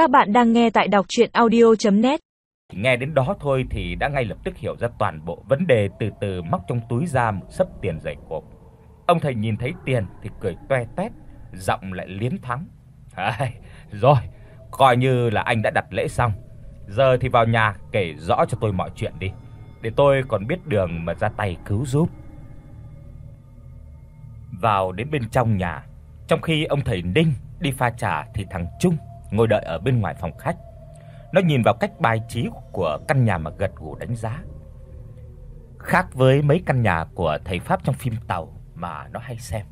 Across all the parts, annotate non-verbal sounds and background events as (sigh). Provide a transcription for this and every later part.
Các bạn đang nghe tại đọc audio net Nghe đến đó thôi thì đã ngay lập tức hiểu ra toàn bộ vấn đề từ từ móc trong túi ra một sấp tiền dày cộp. Ông thầy nhìn thấy tiền thì cười toe toét, giọng lại liến thắng. "Ai, rồi, coi như là anh đã đặt lễ xong. Giờ thì vào nhà kể rõ cho tôi mọi chuyện đi, để tôi còn biết đường mà ra tay cứu giúp." Vào đến bên trong nhà, trong khi ông thầy Ninh đi pha trà thì thằng Trung ngồi đợi ở bên ngoài phòng khách. Nó nhìn vào cách bài trí của căn nhà mà gật gù đánh giá. Khác với mấy căn nhà của thầy pháp trong phim tàu mà nó hay xem.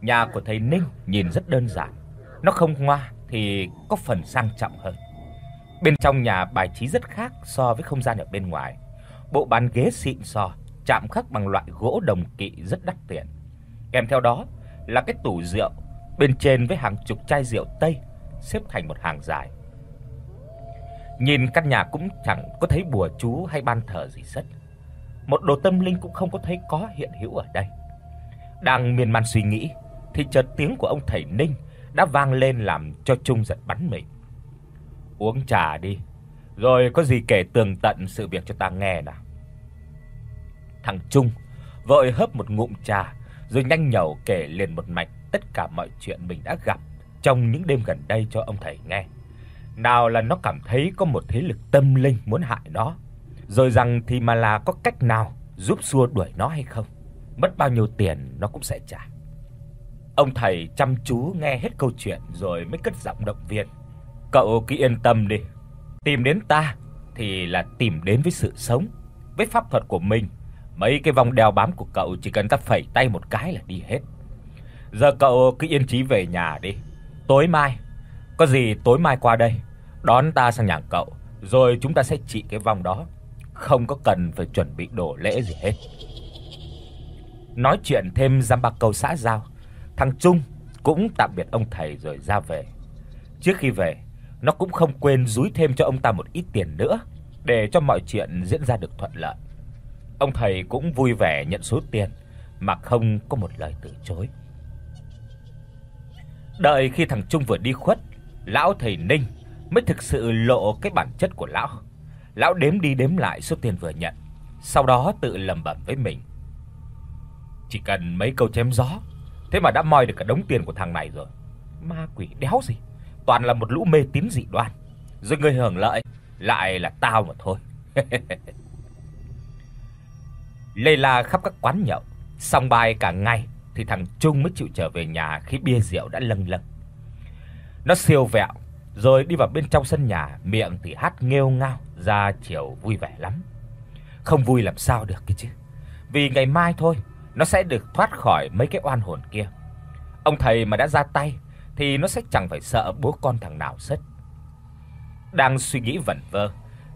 Nhà của thầy Ninh nhìn rất đơn giản, nó không hoa thì có phần sang trọng hơn. Bên trong nhà bài trí rất khác so với không gian ở bên ngoài. Bộ bàn ghế xịn sò, chạm khắc bằng loại gỗ đồng kỵ rất đắt tiền. Kèm theo đó là cái tủ rượu bên trên với hàng chục chai rượu Tây xếp thành một hàng dài. Nhìn căn nhà cũng chẳng có thấy bùa chú hay ban thờ gì hết. Một đồ tâm linh cũng không có thấy có hiện hữu ở đây. Đang miên man suy nghĩ thì chợt tiếng của ông thầy Ninh đã vang lên làm cho Trung giật bắn mình. Uống trà đi, rồi có gì kể tường tận sự việc cho ta nghe nào. Thằng Trung vội hớp một ngụm trà rồi nhanh nhẩu kể liền một mạch tất cả mọi chuyện mình đã gặp trong những đêm gần đây cho ông thầy nghe. Nào là nó cảm thấy có một thế lực tâm linh muốn hại nó, rồi rằng thì mà là có cách nào giúp xua đuổi nó hay không, mất bao nhiêu tiền nó cũng sẽ trả. Ông thầy chăm chú nghe hết câu chuyện rồi mới cất giọng động viên. Cậu cứ yên tâm đi, tìm đến ta thì là tìm đến với sự sống, với pháp thuật của mình. Mấy cái vòng đeo bám của cậu chỉ cần ta phẩy tay một cái là đi hết. Giờ cậu cứ yên chí về nhà đi. Tối mai, có gì tối mai qua đây, đón ta sang nhà cậu, rồi chúng ta sẽ trị cái vòng đó, không có cần phải chuẩn bị đồ lễ gì hết. Nói chuyện thêm dăm ba câu xã giao, thằng Trung cũng tạm biệt ông thầy rồi ra về. Trước khi về, nó cũng không quên dúi thêm cho ông ta một ít tiền nữa để cho mọi chuyện diễn ra được thuận lợi. Ông thầy cũng vui vẻ nhận số tiền mà không có một lời từ chối. Đợi khi thằng Trung vừa đi khuất, lão thầy Ninh mới thực sự lộ cái bản chất của lão. Lão đếm đi đếm lại số tiền vừa nhận, sau đó tự lẩm bẩm với mình. Chỉ cần mấy câu chém gió, thế mà đã moi được cả đống tiền của thằng này rồi. Ma quỷ đéo gì, toàn là một lũ mê tín dị đoan. Rồi người hưởng lợi lại là tao mà thôi. (laughs) Lê la khắp các quán nhậu, xong bài cả ngày thì thằng Trung mới chịu trở về nhà khi bia rượu đã lâng lâng. Nó siêu vẹo rồi đi vào bên trong sân nhà, miệng thì hát nghêu ngao, ra chiều vui vẻ lắm. Không vui làm sao được cái chứ. Vì ngày mai thôi, nó sẽ được thoát khỏi mấy cái oan hồn kia. Ông thầy mà đã ra tay thì nó sẽ chẳng phải sợ bố con thằng nào hết. Đang suy nghĩ vẩn vơ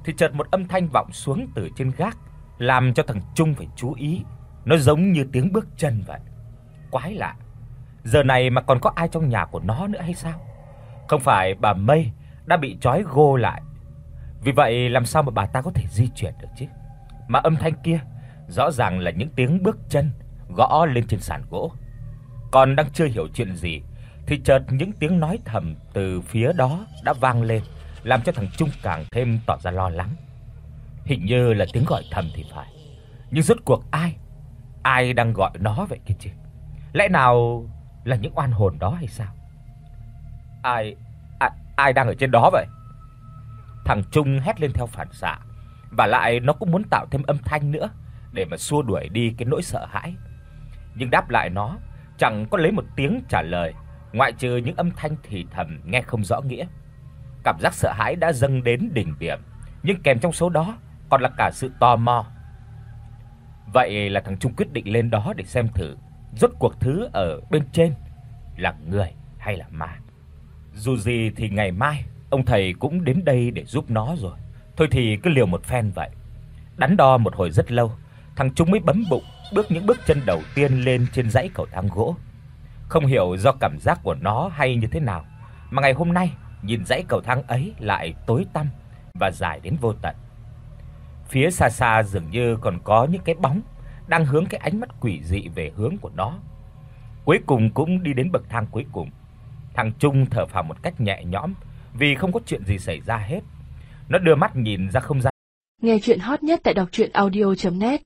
thì chợt một âm thanh vọng xuống từ trên gác, làm cho thằng Trung phải chú ý. Nó giống như tiếng bước chân vậy. Quái lạ. Giờ này mà còn có ai trong nhà của nó nữa hay sao? Không phải bà Mây đã bị trói gô lại. Vì vậy làm sao mà bà ta có thể di chuyển được chứ? Mà âm thanh kia rõ ràng là những tiếng bước chân gõ lên trên sàn gỗ. Còn đang chưa hiểu chuyện gì thì chợt những tiếng nói thầm từ phía đó đã vang lên, làm cho thằng Trung càng thêm tỏ ra lo lắng. Hình như là tiếng gọi thầm thì phải. Nhưng rốt cuộc ai? Ai đang gọi nó vậy kia chứ? Lẽ nào là những oan hồn đó hay sao? Ai ai, ai đang ở trên đó vậy? Thằng Trung hét lên theo phản xạ, và lại nó cũng muốn tạo thêm âm thanh nữa để mà xua đuổi đi cái nỗi sợ hãi. Nhưng đáp lại nó chẳng có lấy một tiếng trả lời, ngoại trừ những âm thanh thì thầm nghe không rõ nghĩa. Cảm giác sợ hãi đã dâng đến đỉnh điểm, nhưng kèm trong số đó còn là cả sự tò mò. Vậy là thằng Trung quyết định lên đó để xem thử rốt cuộc thứ ở bên trên là người hay là ma. Dù gì thì ngày mai ông thầy cũng đến đây để giúp nó rồi. Thôi thì cứ liều một phen vậy. Đắn đo một hồi rất lâu, thằng Trung mới bấm bụng bước những bước chân đầu tiên lên trên dãy cầu thang gỗ. Không hiểu do cảm giác của nó hay như thế nào, mà ngày hôm nay nhìn dãy cầu thang ấy lại tối tăm và dài đến vô tận. Phía xa xa dường như còn có những cái bóng đang hướng cái ánh mắt quỷ dị về hướng của nó. Cuối cùng cũng đi đến bậc thang cuối cùng. Thằng Trung thở phào một cách nhẹ nhõm vì không có chuyện gì xảy ra hết. Nó đưa mắt nhìn ra không gian. Nghe truyện hot nhất tại doctruyenaudio.net